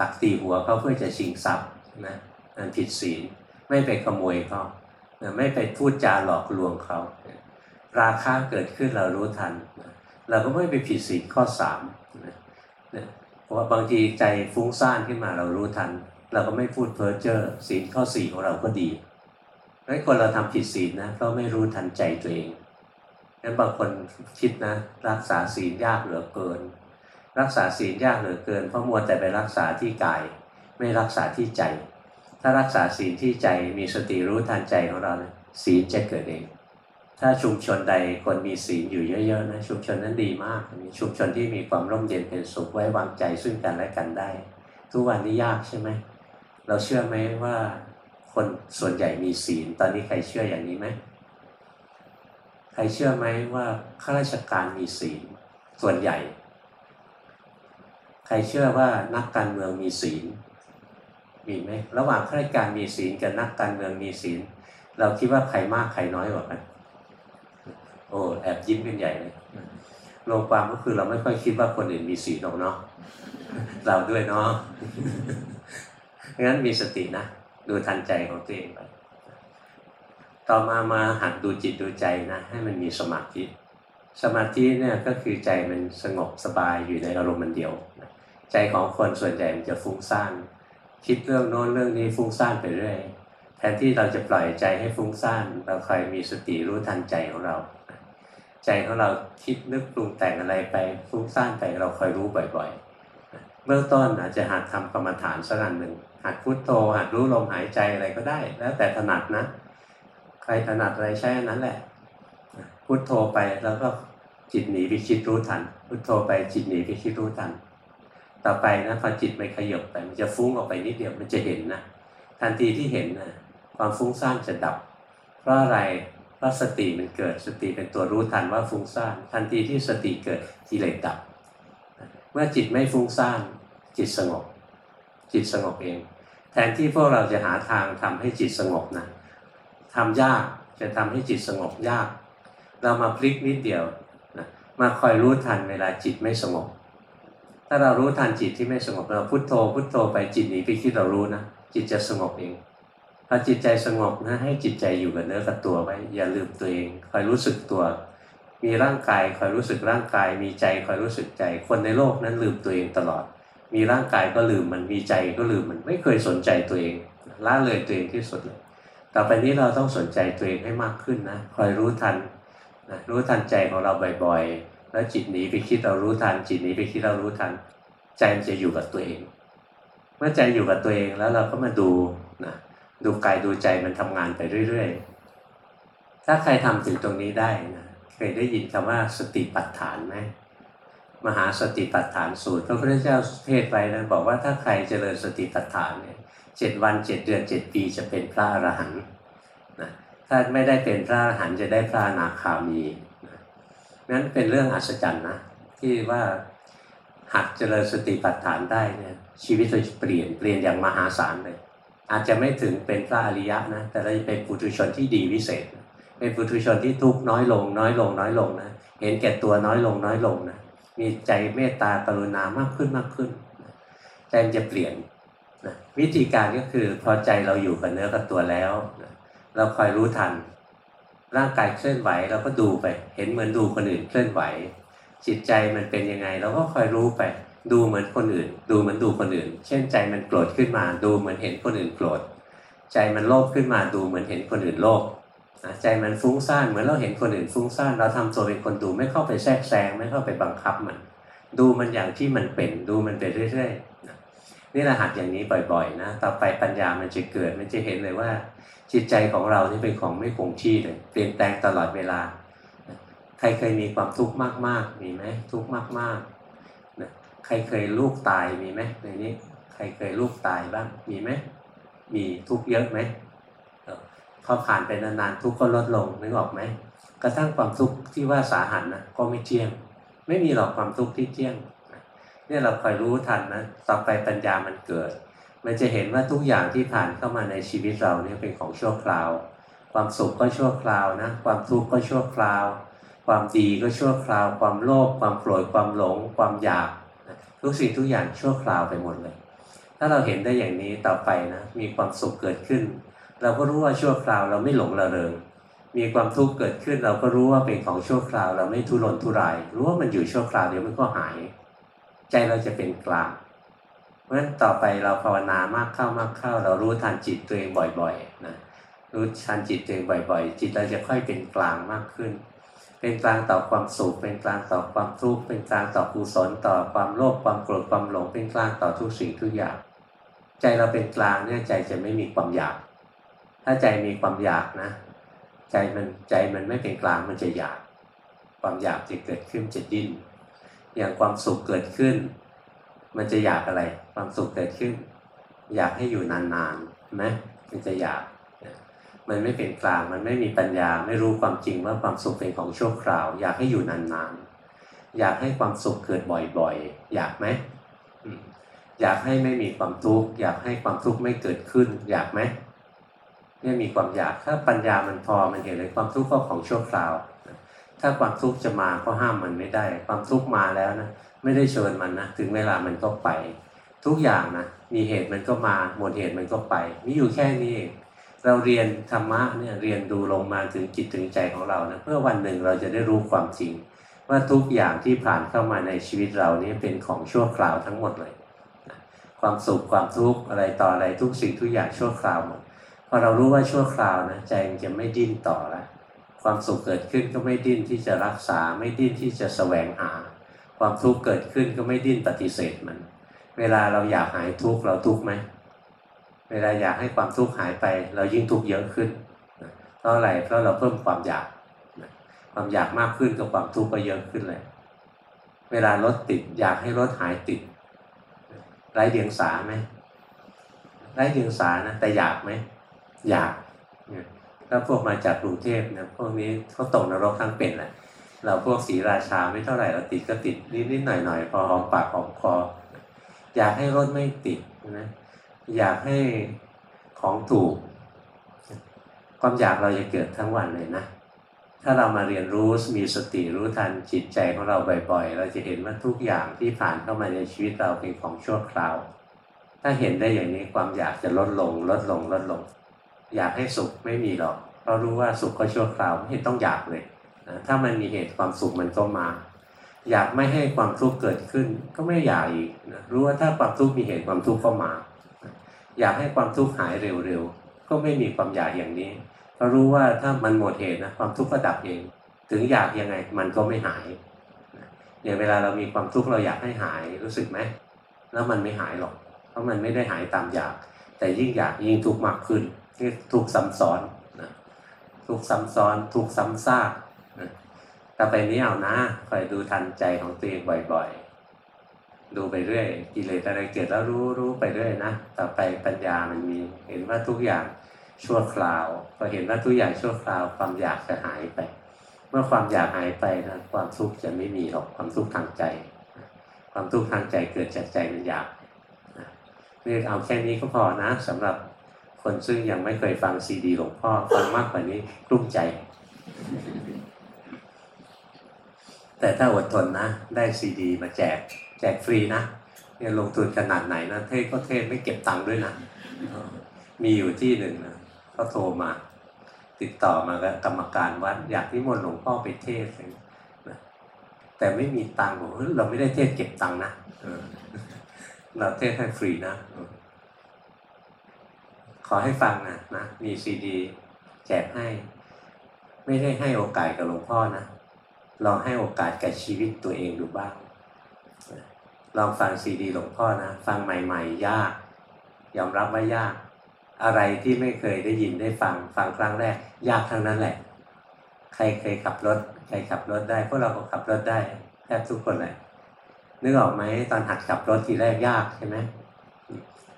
S1: ดักตีหัวเขาเพื่อจะชิงทรัพย์นะนั่นผิดศีลไม่ไปขโมยเขาไม่ไปพูดจาหลอกลวงเขา ราคาเกิดขึ้นเรารู้ทันนะ เราก็ไม่ไปผิดศีลข้อสามนะเพราะว่าบางทีใจฟุ้งซ่านขึ้นมาเรารู้ทัน เราก็ไม่พูดเพ้อเจ้อศีลข้อสี่ของเราก็ดีงั้นคนเราทำผิดศีลนะก็ไม่รู้ทันใจตัวเองงั้นบางคนคิดนะ รักษาศีลยากเหลือเกิน รักษาศีลยากเหลือเกิน เพราะมัวแต่ไปรักษาที่กาย ไม่รักษาที่ใจ ถ้ารักษาศีลที่ใจมีสติรู้ทันใจของเรานะศีลจะเกิดเอง ถ้าชุมชนใดคนมีศีลอยู่เยอะๆนะชุมชนนั้นดีมากมีชุมชนที่มีความร่มเย็นเป็นสุขไว้วางใจซึ่งกันและกันได้ ทุกวันนี้ยากใช่ไหมเราเชื่อไหมว่าคนส่วนใหญ่มีศีล ตอนนี้ใครเชื่ออย่างนี้ไหมใครเชื่อไหมว่าข้าราชการมีศีลส่วนใหญ่ ใครเชื่อว่านักการเมืองมีศีลมีไหมระหว่างข้าราชการมีศีลกับนักการเมืองมีศีล เราคิดว่าใครมากใครน้อยกว่ากัน อ้แอบยิ้มกันใหญ่เลยรวมความก็คือเราไม่ค่อยคิดว่าคนอื่นมีศีลหรอกเนาะเราด้วยเนาะงั้นมีสตินะดูทันใจของตัวเองไปต่อมามาหัดดูจิตดูใจนะ ให้มันมีสมาธิ สมาธิเนี่ยก็คือใจมันสงบสบายอยู่ในอารมณ์มันเดียว ใจของคนส่วนใหญ่มันจะฟุ้งซ่านคิดเรื่องโน้นเรื่องนี้ฟุ้งซ่านไปเรื่อยแทนที่เราจะปล่อยใจให้ฟุ้งซ่านเราคอยมีสติรู้ทันใจของเรา ใจของเราคิดนึกปรุงแต่งอะไรไปฟุ้งซ่านไปเราคอยรู้บ่อยๆ เบื้องต้นอาจจะหัดทำกรรมฐานสักอันหนึ่งหัดพุทโธหัดรู้ลมหายใจอะไรก็ได้ แล้วแต่ถนัดนะ ใครถนัดอะไรใช้อันนั้นแหละพุทโธไปแล้วก็จิตหนีไปคิดรู้ทันพุทโธไปจิตหนีไปคิดรู้ทัน ต่อไปนะพอจิตมันขยบไปมันจะฟุ้งออกไปนิดเดียวมันจะเห็นนะทันทีที่เห็นนะความฟุ้งซ่านจะดับ เพราะอะไร ราะสติมันเกิดสติเป็นตัวรู้ทันว่าฟุ้งซ่านทันทีที่สติเกิดกิเลสดับ เมื่อจิตไม่ฟุ้งซ่านจิตสงบ จิตสงบเอง แทนที่พวกเราจะหาทางทำให้จิตสงบนะทำยากจะทำให้จิตสงบยาก เรามาพลิกนิดเดียวนะมาคอยรู้ทันเวลาจิตไม่สงบ ถ้าเรารู้ทันจิตที่ไม่สงบเราพุโทโธพุโทโธไปจิตหนีไปคิดเรารู้นะจิตจะสงบเอง อจิตใจสงบนะให้จิตใจอยู่กับเนื้อกับตัวไว้อย่าลืมตัวเองคอยรู้สึกตัว มีร่างกายคอยรู้สึกร่างกาย มีใจคอยรู้สึกใจ คนในโลกนั้นลืมตัวเองตลอด มีร่างกายก็ลืมมันมีใจก็ลืมมันไม่เคยสนใจตัวเองละเลยตัวเองที่สุดเลยต่อไปนี้เราต้องสนใจตัวเองให้มากขึ้นนะคอยรู้ทันนะรู้ทันใจของเราบ่อยๆ แล้วจิตหนีไปคิดเรารู้ทัน จิตหนีไปคิดเรารู้ทัน ใจมันจะอยู่กับตัวเอง เมื่อใจอยู่กับตัวเองแล้วเราก็มาดูนะ ดูกายดูใจมันทำงานไปเรื่อยๆ ถ้าใครทำถึงตรงนี้ได้นะเคยได้ยินคำว่าสติปัฏฐานไหมมหาสติปัฏฐานสูตรพระพุทธเจ้าเทศไว้นะบอกว่าถ้าใครเจริญสติปัฏฐานเนี่ยเจ็ดวันเจ็ดเดือนเจ็ดปีจะเป็นพระอรหันต์นะถ้าไม่ได้เป็นพระอรหันต์จะได้พระอนาคามีนะนั้นเป็นเรื่องอัศจรรย์นะที่ว่าหัดเจริญสติปัฏฐานได้เนี่ยชีวิตเราจะเปลี่ยนเปลี่ยนอย่างมหาศาลเลย อาจจะไม่ถึงเป็นพระอริยะนะแต่เราจะเป็นปุถุชนที่ดีวิเศษ เป็นปุถุชนที่ทุกข์น้อยลง น้อยลง น้อยลงนะเห็นแก่ตัวน้อยลงน้อยลงนะมีใจเมตตากรุณามากขึ้นมากขึ้นใจมันจะเปลี่ยนนะวิธีการก็คือพอใจเราอยู่กับเนื้อกับตัวแล้วนะเราคอยรู้ทัน ร่างกายเคลื่อนไหวเราก็ดูไป เห็นเหมือนดูคนอื่นเคลื่อนไหว จิตใจมันเป็นยังไง เราก็คอยรู้ไป ดูเหมือนคนอื่น ดูเหมือนดูคนอื่น เช่นใจมันโกรธขึ้นมา ดูเหมือนเห็นคนอื่นโกรธ ใจมันโลภขึ้นมา ดูเหมือนเห็นคนอื่นโลภใจมันฟุ้งซ่าน เหมือนเราเห็นคนอื่นฟุ้งซ่าน เราทำตัวเป็นคนดูไม่เข้าไปแทรกแซงไม่เข้าไปบังคับมัน ดูมันอย่างที่มันเป็น ดูมันไปเรื่อยๆ นี่รหัสอย่างนี้บ่อยๆ นะ ต่อไปปัญญามันจะเกิด มันจะเห็นเลยว่า จิตใจของเรานี่เป็นของไม่คงที่เลย เปลี่ยนแปลงตลอดเวลา ใครเคยมีความทุกข์มากๆ มีไหมทุกข์มากๆ ใครเคยลูกตายมีไหมในนี้ ใครเคยลูกตายบ้างมีไหมมีทุกเยอะไหมพอผ่านไปนานๆทุกก็ลดลงนึกออกไหมกระทั่งความทุกข์ที่ว่าสาหัสนะก็ไม่เที่ยง ไม่มีหรอกความทุกข์ที่เที่ยงเนี่ยเราคอยรู้ทันนะต่อไปปัญญามันเกิด มันจะเห็นว่าทุกอย่างที่ผ่านเข้ามาในชีวิตเราเนี่ยเป็นของชั่วคราว ความสุขก็ชั่วคราวนะความทุกข์ก็ชั่วคราว ความดีก็ชั่วคราว ความโลภความโกรธความหลง ความอยาก ทุกสิ่งทุกอย่างชั่วคราวไปหมดเลย ถ้าเราเห็นได้อย่างนี้ต่อไปนะ มีความสุขเกิดขึ้น เราก็รู้ว่าชั่วคราวเราไม่หลงระเริง มีความทุกข์เกิดขึ้น เราก็รู้ว่าเป็นของชั่วคราว เราไม่ทุรนทุราย รู้ว่ามันอยู่ชั่วคราวเดี๋ยวมันก็หาย ใจเราจะเป็นกลางเพราะฉะนั้นต่อไปเราภาวนามากเข้ามากเข้า เรารู้ทันจิตตัวเองบ่อยๆนะรู้ทันจิตตัวเองบ่อย ๆ จิตเราจะค่อยเป็นกลางมากขึ้น เป็นกลางต่อความสุข เป็นกลางต่อความทุกข์ เป็นกลางต่อกุศลต่อความโลภความโกรธความหลง เป็นกลางต่อทุกสิ่งทุกอย่าง ใจเราเป็นกลางเนี่ยใจจะไม่มีความอยาก ถ้าใจมีความอยากนะ ใจมันใจมันไม่เป็นกลางมันจะอยาก ความอยากจะเกิดขึ้นจะดิ้น อย่างความสุขเกิดขึ้น มันจะอยากอะไร ความสุขเกิดขึ้น อยากให้อยู่นานๆไหมมันจะอยาก มันไม่เป็นกลาง มันไม่มีปัญญา ไม่รู้ความจริงว่าความสุขเป็นของชั่วคราว อยากให้อยู่นานๆ อยากให้ความสุขเกิดบ่อยๆ อยากไหม อยากให้ไม่มีความทุกข์ อยากให้ความทุกข์ไม่เกิดขึ้น อยากไหมเนี่ยมีความอยาก ถ้าปัญญามันพอ มันเห็นเลยความทุกข์ก็ของชั่วคราว ถ้าความทุกข์จะมาก็ห้ามมันไม่ได้ ความทุกข์มาแล้วนะ ไม่ได้เชิญมันนะ ถึงเวลามันก็ไป ทุกอย่างนะ มีเหตุมันก็มา หมดเหตุมันก็ไป มีอยู่แค่นี้เอง เราเรียนธรรมะเนี่ยเรียนดูลงมาถึงจิตถึงใจของเรานะเพื่อวันหนึ่งเราจะได้รู้ความจริง ว่าทุกอย่างที่ผ่านเข้ามาในชีวิตเรานี้เป็นของชั่วคราวทั้งหมดเลย ความสุขความทุกข์อะไรต่ออะไรทุกสิ่งทุกอย่างชั่วคราวหมดพอเรารู้ว่าชั่วคราวนะใจมันจะไม่ดิ้นต่อแล้วความสุขเกิดขึ้นก็ไม่ดิ้นที่จะรักษาไม่ดิ้นที่จะแสวงหา ความทุกข์เกิดขึ้นก็ไม่ดิ้นปฏิเสธมัน เวลาเราอยากหายทุกข์เราทุกข์ไหม เวลาอยากให้ความทุกข์หายไป เรายิ่งทุกข์เยอะขึ้นเพราะอะไรเพราะเราเพิ่มความอยากความอยากมากขึ้นกับความทุกข์ก็เยอะขึ้นเลย เวลารถติดอยากให้รถหายติดไร้เดียงสาไหมไร้เดียงสานะแต่อยากไหมอยากถ้าพวกมาจากกรุงเทพเนี่ยพวกนี้เขาตกนรกทั้งเป็นแหละเราพวกศรีราชาไม่เท่าไหร่เราติดก็ติดนิดๆหน่อยๆพอหอมปากหอมคออยากให้รถไม่ติดนะ อยากให้ของถูก ความอยากเราจะเกิดทั้งวันเลยนะ ถ้าเรามาเรียนรู้มีสติรู้ทันจิตใจของเราบ่อยๆ เราจะเห็นว่าทุกอย่างที่ผ่านเข้ามาในชีวิตเราเป็นของชั่วคราว ถ้าเห็นได้อย่างนี้ความอยากจะลดลง ลดลงลดลง อยากให้สุขไม่มีหรอกเพราะรู้ว่าสุขก็ชั่วคราวไม่เห็นต้องอยากเลยนะถ้ามันมีเหตุความสุขมันก็มา อยากไม่ให้ความทุกข์เกิดขึ้นก็ไม่อยากอีกนะรู้ว่าถ้าความทุกข์มีเหตุความทุกข์ก็มา อยากให้ความทุกข์หายเร็วๆ ก็ไม่มีความอยากอย่างนี้เพราะรู้ว่าถ้ามันหมดเหตุนะความทุกข์ก็ดับเอง ถึงอยากยังไงมันก็ไม่หายอย่างเวลาเรามีความทุกข์เราอยากให้หายรู้สึกไหมแล้วมันไม่หายหรอก เพราะมันไม่ได้หายตามอยาก แต่ยิ่งอยากยิ่งทุกข์มากขึ้นที่ทุกข์ซ้ำซ้อนนะทุกข์ซ้ำซ้อน ทุกข์ซ้ำซากนะต่อไปนี้เอานะคอยดูทันใจของตัวเองบ่อย ๆ ดูไปเรื่อยกิเลสอะไรเกิดแล้วรู้รู้ไปเรื่อยนะต่อไปปัญญามันมีเห็นว่าทุกอย่างชั่วคราวพอเห็นว่าทุกอย่างชั่วคราวความอยากจะหายไป เมื่อความอยากหายไปนะความทุกข์จะไม่มีหรอกความทุกข์ทางใจ ความทุกข์ทางใจเกิดจากใจมันอยากนี่เอาแค่นี้ก็พอนะสำหรับคนซึ่งยังไม่เคยฟังซีดีหลวงพ่อฟังมากกว่านี้กลุ้มใจ แต่ถ้าอดทนนะ ได้ซีดีมาแจก จกฟรีนะเนี่ยลงทุนขนาดไหนนะเทศก็เทศไม่เก็บตังค์ด้วยนะมีอยู่ที่หนึ่งนะเขาโทรมา ติดต่อมากับกรรมการวัดอยากที่มนหลวงพ่อไปเทศแต่ไม่มีตังค์บอกเราไม่ได้เทศเก็บตังค์นะเราเทศให้ฟรีนะ ขอให้ฟังนะนะมีซีดีแจกให้ ไม่ได้ให้โอกาสกับหลวงพ่อนะลองให้โอกาสกับชีวิตตัวเองดูบ้าง ลองฟังซีดีหลวงพ่อนะ ฟังใหม่ ๆ ยาก ยอมรับว่ายาก อะไรที่ไม่เคยได้ยินได้ฟัง ฟังครั้งแรก ยากทั้งนั้นแหละ ใครเคยขับรถ ใครขับรถได้พวกเราก็ขับรถได้แทบทุกคนเลยนึกออกไหมตอนหัดขับรถทีแรกยากใช่ไหม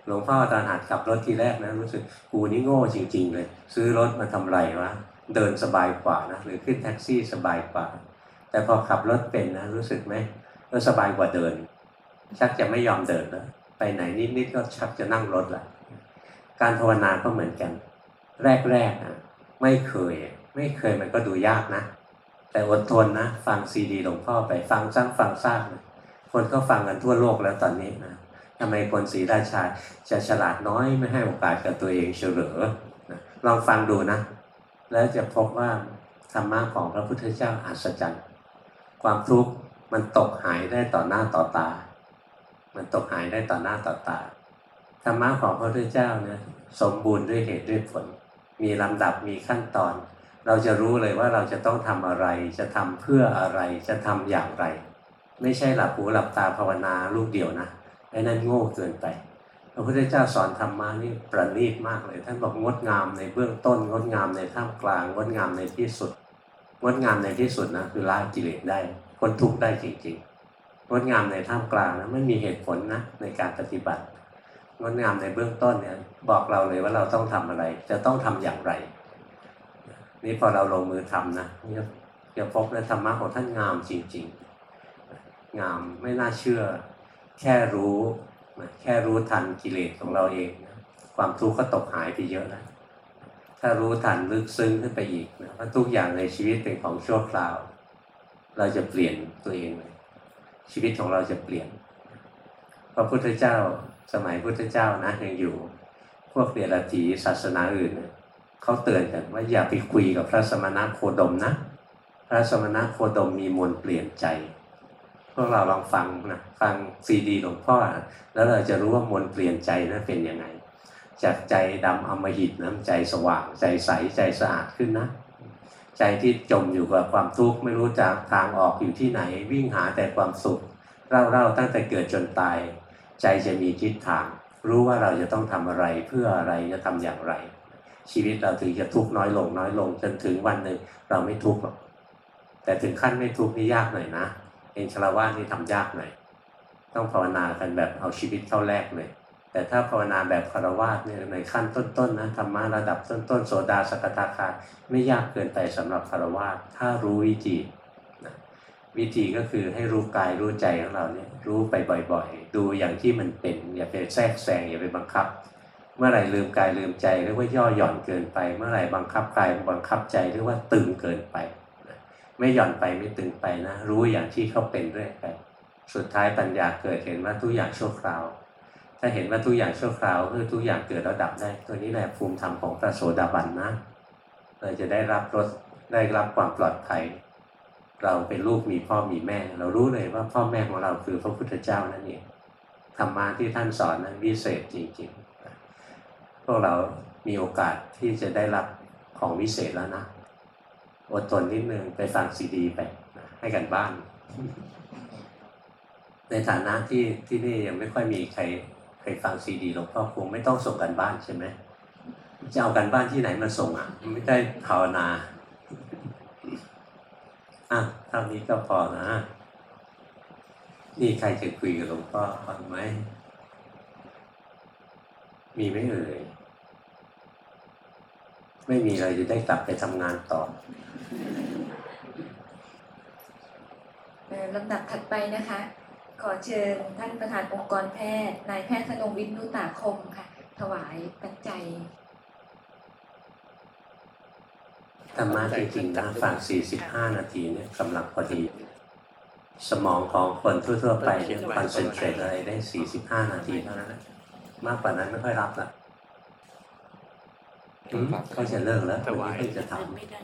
S1: หลวงพ่อตอนหัดขับรถทีแรกนะรู้สึกกูนี่โง่จริง ๆ เลย ซื้อรถมาทำไรวะเดินสบายกว่านะหรือขึ้นแท็กซี่สบายกว่า แต่พอขับรถเป็นนะรู้สึกไหมก็สบายกว่าเดิน ชักจะไม่ยอมเดินแล้วไปไหนนิดๆก็ชักจะนั่งรถละการภาวนาก็เหมือนกัน แรกๆนะไม่เคย ไม่เคยมันก็ดูยากนะ แต่อดทนนะ ฟังซีดีหลวงพ่อไปฟังซ้ำฟังซากนะคนก็ฟังกันทั่วโลกแล้วตอนนี้นะทำไมคนศรีราชาจะฉลาดน้อยไม่ให้โอกาสกับตัวเองเฉลอนะลองฟังดูนะ แล้วจะพบว่าธรรมะของพระพุทธเจ้าอัศจรรย์ ความทุกข์มันตกหายได้ต่อหน้าต่อตา มันตกหายได้ต่อหน้าต่อตาธรรมะของพระพุทธเจ้าเนี่ยสมบูรณ์ด้วยเหตุด้วยผล มีลำดับมีขั้นตอน เราจะรู้เลยว่าเราจะต้องทำอะไร จะทำเพื่ออะไรจะทำอย่างไร ไม่ใช่หลับหูหลับตาภาวนาลูกเดียวนะไอ้นั่นโง่เกินไปพระพุทธเจ้าสอนธรรมะนี่ประณีตมากเลย ท่านบอกงดงามในเบื้องต้น งดงามในท่ามกลาง งดงามในที่สุด งดงามในที่สุดนะคือละกิเลสได้พ้นทุกข์ได้จริง ๆ งดงามในท่ามกลางนะไม่มีเหตุผลนะในการปฏิบัติงดงามในเบื้องต้นเนี่ยบอกเราเลยว่าเราต้องทำอะไร จะต้องทำอย่างไร นี่พอเราลงมือทำนะนี่จะพบในธรรมะของท่านงามจริง ๆ งามไม่น่าเชื่อ แค่รู้แค่รู้ทันกิเลสของเราเองนะความทุกข์ก็ตกหายไปเยอะแล้วถ้ารู้ทันลึกซึ้งขึ้นไปอีกนะว่าทุกอย่างในชีวิตเป็นของชั่วคราว เราจะเปลี่ยนตัวเองเลย ชีวิตของเราจะเปลี่ยนพระพุทธเจ้าสมัยพุทธเจ้านะยังอยู่ พวกเดรัจฉีศาสนาอื่นเขาเตือนกันว่าอย่าไปคุยกับพระสมณะโคดมนะ พระสมณะโคดมมีมนต์เปลี่ยนใจ พวกเราลองฟังนะฟังซีดีหลวงพ่อ แล้วเราจะรู้ว่ามนต์เปลี่ยนใจนั้นเป็นยังไงจากใจดำอมหิตนะใจสว่างใจใสใจสะอาดขึ้นนะ ใจที่จมอยู่กับความทุกข์ไม่รู้จักทางออกอยู่ที่ไหน วิ่งหาแต่ความสุขเล่าๆตั้งแต่เกิดจนตาย ใจจะมีทิศทาง รู้ว่าเราจะต้องทำอะไรเพื่ออะไรจะทำอย่างไร ชีวิตเราถึงจะทุกข์น้อยลงน้อยลงจนถึงวันหนึ่งเราไม่ทุกข์หรอกแต่ถึงขั้นไม่ทุกข์นี่ยากหน่อยนะเองชลาวาสนี่ทำยากหน่อยต้องภาวนากันแบบเอาชีวิตเข้าแรกเลย แต่ถ้าภาวนาแบบคารวาสเนี่ยในขั้นต้นๆนะธรรมะระดับต้นๆโสดาสกทาคาไม่ยากเกินไปสำหรับคารวาสถ้ารู้วิธีนะวิธีก็คือให้รู้กายรู้ใจของเราเนี่ยรู้ไปบ่อยๆ ดูอย่างที่มันเป็นอย่าไปแทรกแซงอย่าไปบังคับ เมื่อไหร่ลืมกายลืมใจเรียกว่าย่อหย่อนเกินไป เมื่อไหร่บังคับกายบังคับใจเรียกว่าตึงเกินไปนะไม่หย่อนไปไม่ตึงไปนะ รู้อย่างที่เขาเป็นเรื่อยไป สุดท้ายปัญญาเกิดเห็นว่าทุกอย่างชั่วคราว ถ้าเห็นว่าทุกอย่างชั่วคราวคือทุกอย่างเกิดแล้วดับได้ตัวนี้แหละภูมิธรรมของพระโสดาบันนะเราจะได้รับรสได้รับความปลอดภัย เราเป็นลูกมีพ่อมีแม่ เรารู้เลยว่าพ่อแม่ของเราคือพระพุทธเจ้านั่นเองธรรมะที่ท่านสอนนั้นวิเศษจริงๆพวกเรามีโอกาสที่จะได้รับของวิเศษแล้วนะอดทนนิดนึงไปฟังซีดีไปให้กันบ้าน ในฐานะที่ที่นี่ยังไม่ค่อยมีใคร ใครฟังซีดีหลวงพ่อคงไม่ต้องส่งกันบ้านใช่ไหมจะเอากันบ้านที่ไหนมาส่งอะไม่ได้ภาวนาอะเท่านี้ก็พอนะ นี่ใครจะคุยกับหลวงพ่อฟังไหม มีไหมเอ่ย ไม่มีเราจะได้กลับไปทำงานต่อ
S2: ลำดับถัดไปนะคะ ขอเชิญท่านประธานองค์กรแพทย์นายแพทย์ธนงวิทย์นุตาคมค่ะ ถวายปัจจัย
S1: ธรรมะจริงๆนะฟัง 45 นาทีเนี่ยกำลังพอดี สมองของคนทั่วๆ ไปเนี่ยคอนเซนเทรตอะไรได้ 45 นาทีเท่านั้นมากกว่านั้นไม่ค่อยรับละ อืมเขาจะเลิกแล้ววันนี้เพิ่งจะท
S3: ไม่ได้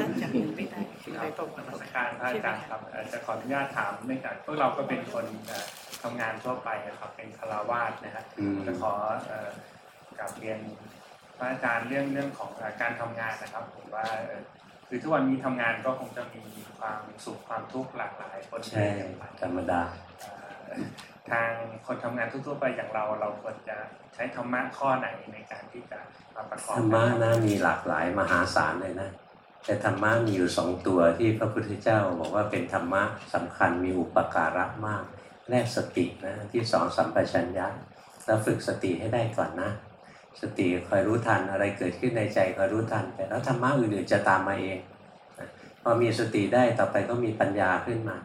S3: ตั้งใจไม่ได้ไปตรง
S4: นมัสการพระอาจารย์ครับเอ่อจะขออนุญาตถามเนื่องจากพวกเราก็เป็นคนเอ่อทำงานทั่วไปนะครับเป็นคารวาสนะฮะำ
S1: อืม
S4: จะขอเอ่อกลับเรียนพระอาจารย์เรื่องเรื่องของเอ่อการทำงานนะครับผมว่าเอ่อคือทุกวันนี้ทำงานก็คงจะมีความสุขความทุกข์หลากหลายคน
S1: ใช่ธรรมดา
S4: เอ่อ ทางคนทำงานทั่วๆไปอย่างเราเราควรจะใช้ธรรมะข้อไหนในการที่จะมาประกอบ
S1: ธรรมะนะมีหลากหลายมหาศาลเลยนะแต่ธรรมะมีอยู่สองตัวที่พระพุทธเจ้าบอกว่าเป็นธรรมะสำคัญมีอุปการะมากแรกสตินะที่สองสัมปชัญญะแล้วฝึกสติให้ได้ก่อนนะ สติคอยรู้ทันอะไรเกิดขึ้นในใจคอยรู้ทันแต่แล้วธรรมะอื่นๆจะตามมาเองพอมีสติได้ต่อไปก็มีปัญญาขึ้นมา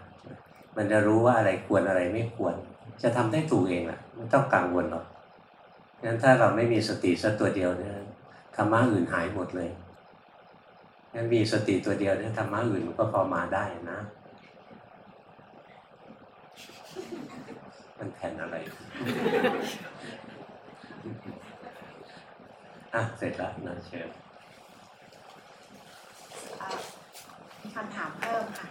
S1: มันจะรู้ว่าอะไรควรอะไรไม่ควร จะทำได้ถูกเองแหละไม่ต้องกังวลหรอกงั้นถ้าเราไม่มีสติสักตัวเดียวเนี่ยธรรมะอื่นหายหมดเลยงั้นมีสติตัวเดียวเนี่ยธรรมะอื่นมันก็พอมาได้นะ มันแผ่นอะไรอะเสร็จแล้วนะเชิญ
S3: เอ่อมีคำถามเพิ่มค่ะ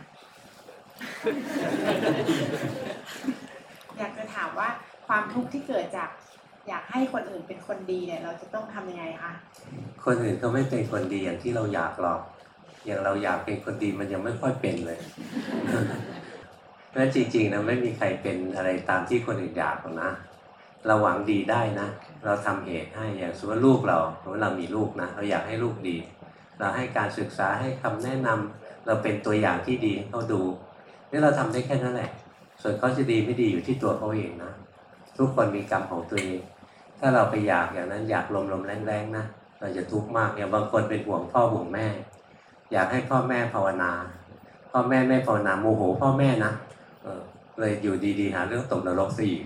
S3: อยากจะถามว่าความทุกข์ที่เกิดจากอยากให้คนอื่นเป็นคนดีเนี่ย เราจะต้องทำยังไงคะ
S1: คนอื่นก็ไม่เป็นคนดีอย่างที่เราอยากหรอก อย่างเราอยากเป็นคนดีมันยังไม่ค่อยเป็นเลยแล้วจริงๆนะไม่มีใครเป็นอะไรตามที่คนอื่นอยากหรอกนะเราหวังดีได้นะ เราทำเหตุให้อย่างสมมติว่าลูกเราสมมติเรามีลูกนะ เราอยากให้ลูกดี เราให้การศึกษาให้คำแนะนำเราเป็นตัวอย่างที่ดีให้เขาดูนี่เราทำได้แค่นั้นแหละ ส่วนเขาจะดีไม่ดีอยู่ที่ตัวเขาเองนะทุกคนมีกรรมของตัวเอง ถ้าเราไปอยากอย่างนั้นอยากลมลมแรงๆนะเราจะทุกข์มากอย่างบางคนเป็นห่วงพ่อห่วงแม่ อยากให้พ่อแม่ภาวนา พ่อแม่ไม่ภาวนาโมโหพ่อแม่นะเออเลยอยู่ดีๆหาเรื่องตกนรกซะอีก